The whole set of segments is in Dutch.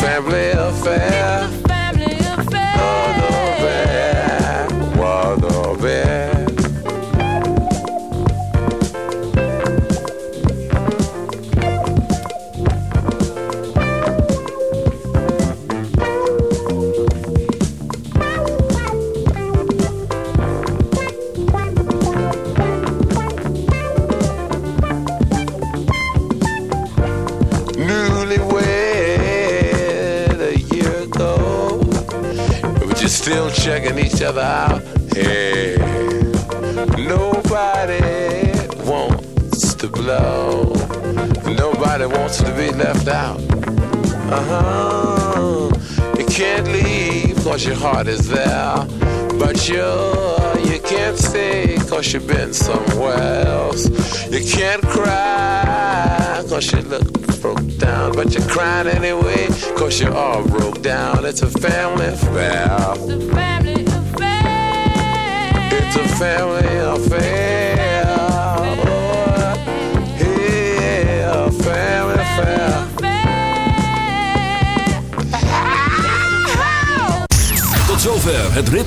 family affair.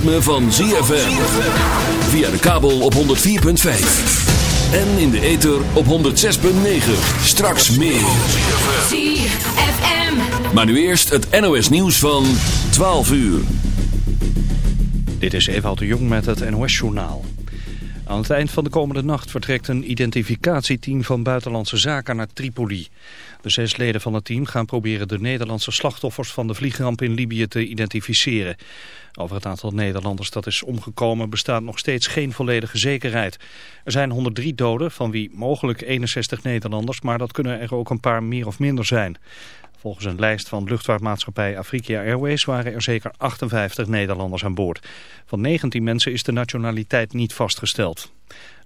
Ritme van ZFM. Via de kabel op 104.5. En in de ether op 106.9. Straks meer. ZFM. Maar nu eerst het NOS nieuws van 12 uur. Dit is Ewout de Jong met het NOS-journaal. Aan het eind van de komende nacht vertrekt een identificatieteam van Buitenlandse Zaken naar Tripoli. De zes leden van het team gaan proberen de Nederlandse slachtoffers van de vliegramp in Libië te identificeren. Over het aantal Nederlanders dat is omgekomen bestaat nog steeds geen volledige zekerheid. Er zijn 103 doden, van wie mogelijk 61 Nederlanders, maar dat kunnen er ook een paar meer of minder zijn. Volgens een lijst van luchtvaartmaatschappij Afrika Airways waren er zeker 58 Nederlanders aan boord. Van 19 mensen is de nationaliteit niet vastgesteld.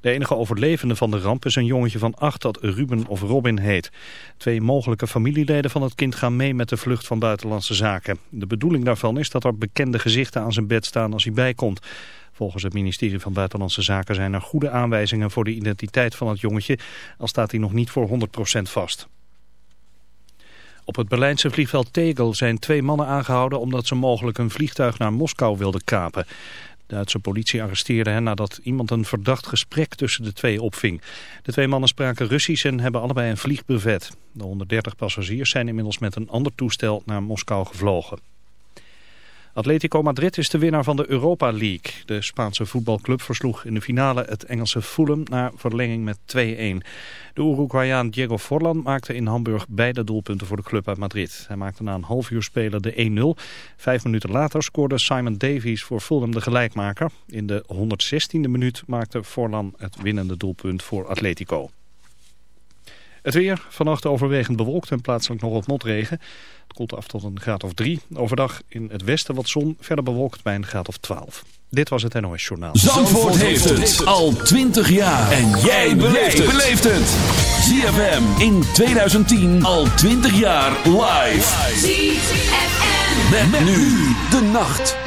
De enige overlevende van de ramp is een jongetje van 8 dat Ruben of Robin heet. Twee mogelijke familieleden van het kind gaan mee met de vlucht van buitenlandse zaken. De bedoeling daarvan is dat er bekende gezichten aan zijn bed staan als hij bijkomt. Volgens het ministerie van Buitenlandse Zaken zijn er goede aanwijzingen voor de identiteit van het jongetje, al staat hij nog niet voor 100% vast. Op het Berlijnse vliegveld Tegel zijn twee mannen aangehouden omdat ze mogelijk een vliegtuig naar Moskou wilden kapen. De Duitse politie arresteerde hen nadat iemand een verdacht gesprek tussen de twee opving. De twee mannen spraken Russisch en hebben allebei een vliegbevet. De 130 passagiers zijn inmiddels met een ander toestel naar Moskou gevlogen. Atletico Madrid is de winnaar van de Europa League. De Spaanse voetbalclub versloeg in de finale het Engelse Fulham na verlenging met 2-1. De Uruguayaan Diego Forlan maakte in Hamburg beide doelpunten voor de club uit Madrid. Hij maakte na een half uur spelen de 1-0. Vijf minuten later scoorde Simon Davies voor Fulham de gelijkmaker. In de 116e minuut maakte Forlan het winnende doelpunt voor Atletico. Het weer, vannacht overwegend bewolkt en plaatselijk nog wat motregen. Het koelt af tot een graad of 3. Overdag in het westen wat zon, verder bewolkt bij een graad of 12. Dit was het NOS Journaal. Zandvoort heeft het al 20 jaar. En jij beleeft het. ZFM in 2010 al 20 jaar live. ZFM. Met, nu de nacht.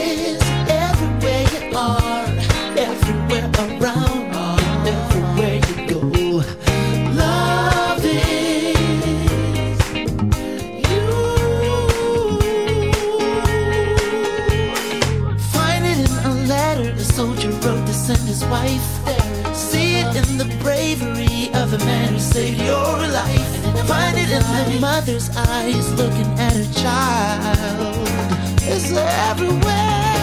man who saved your life. Find it in the mother's eyes looking at her child. It's everywhere.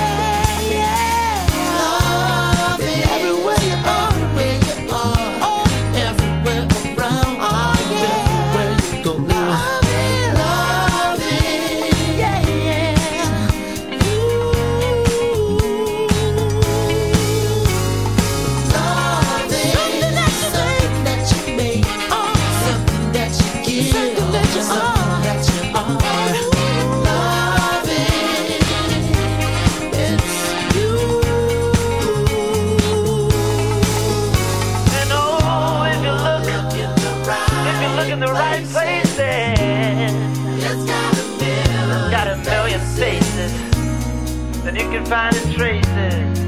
finding traces,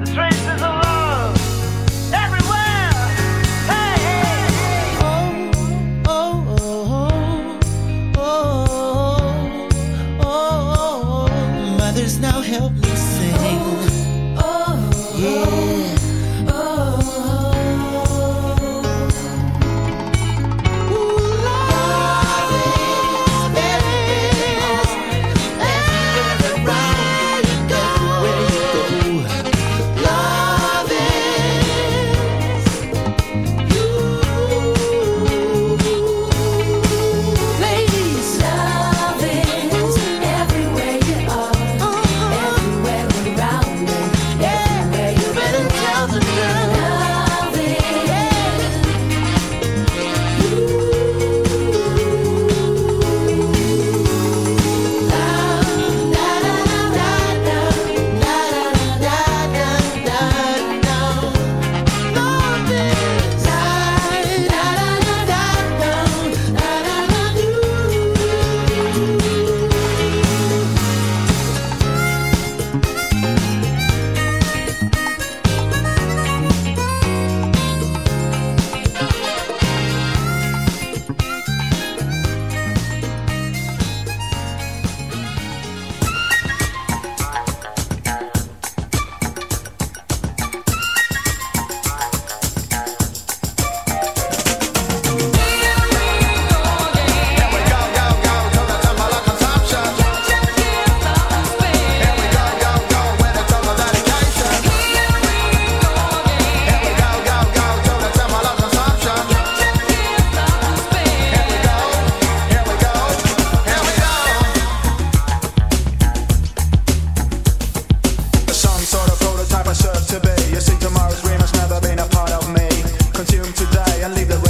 the traces of love everywhere. Hey, hey, hey. Oh, oh, oh, oh, oh. Mothers now help me sing. I leave the way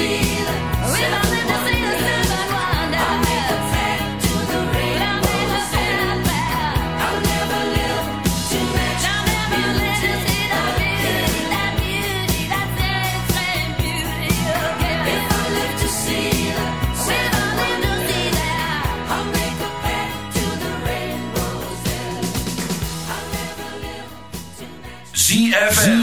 see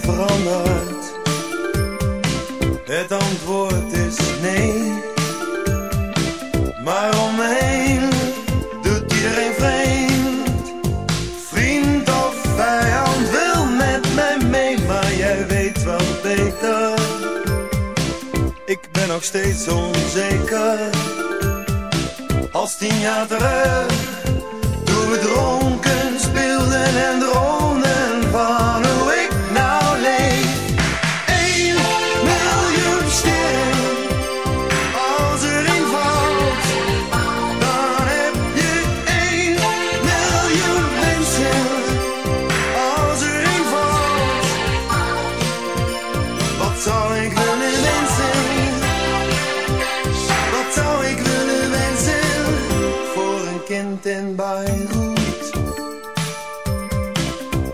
Veranderd? Het antwoord is nee. Maar om me heen doet iedereen vreemd. Vriend of vijand wil met mij mee, maar jij weet wel beter. Ik ben nog steeds onzeker. Als tien jaar terug, toen we dronken speelden en droomden van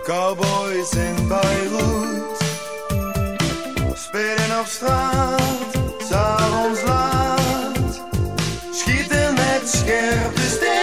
Cowboys in Beirut. Spelen op straat, s'avonds laat, schieten met scherpe sterren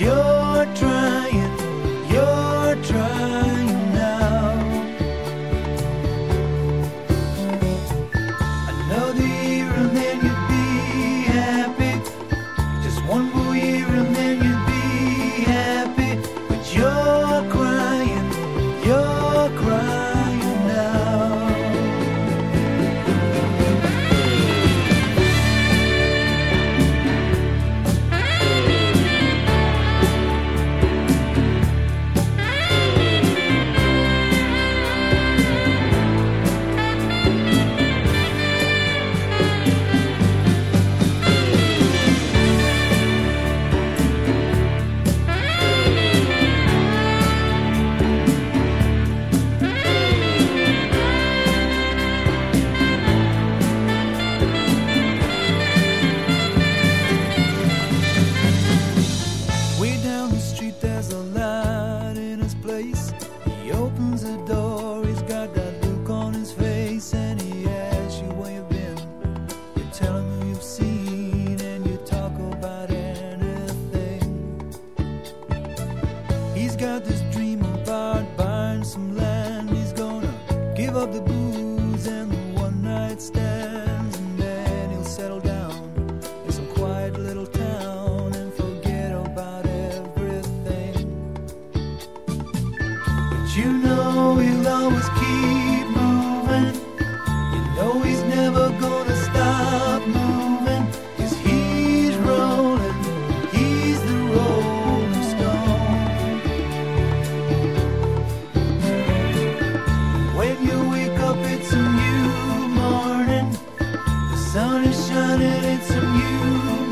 your It's of you.